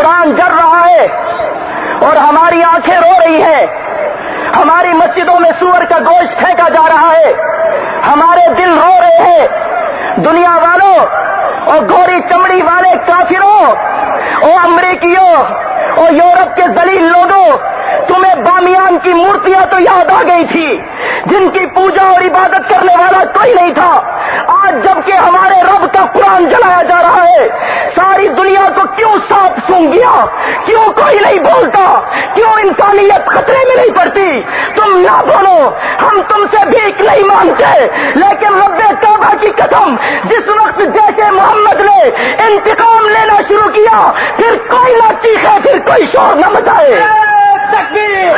قرآن جر رہا ہے اور ہماری آنکھیں رو رہی ہیں۔ ہماری مسجدوں میں سور کا گوشت پھینکا جا رہا ہے۔ ہمارے دل رو رہے ہیں۔ دنیا والوں اور گوری چمڑی والے کافروں اور امریکیوں اور یورپ کے دلیل لوگوں، تمہیں بامیان کی مورتیاں تو یاد آ گئی تھی، جن کی پوجا اور عبادت کرنے والا کوئی نہیں تھا۔ آج جبکہ ہمارے رب کا قرآن جلایا جا رہا ہے ساری دنیا کو کیوں ساتھ کیوں کوئی نہیں بولتا؟ کیوں انسانیت خطرے میں نہیں پڑتی؟ تم نہ بولو، ہم تم سے بھیک نہیں مانتے لیکن رب توبہ کی قسم، جس وقت جیسے محمد نے انتقام لینا شروع کیا، پھر کوئی نہ چیخے، پھر کوئی شور نہ مچائے۔ تکبیر!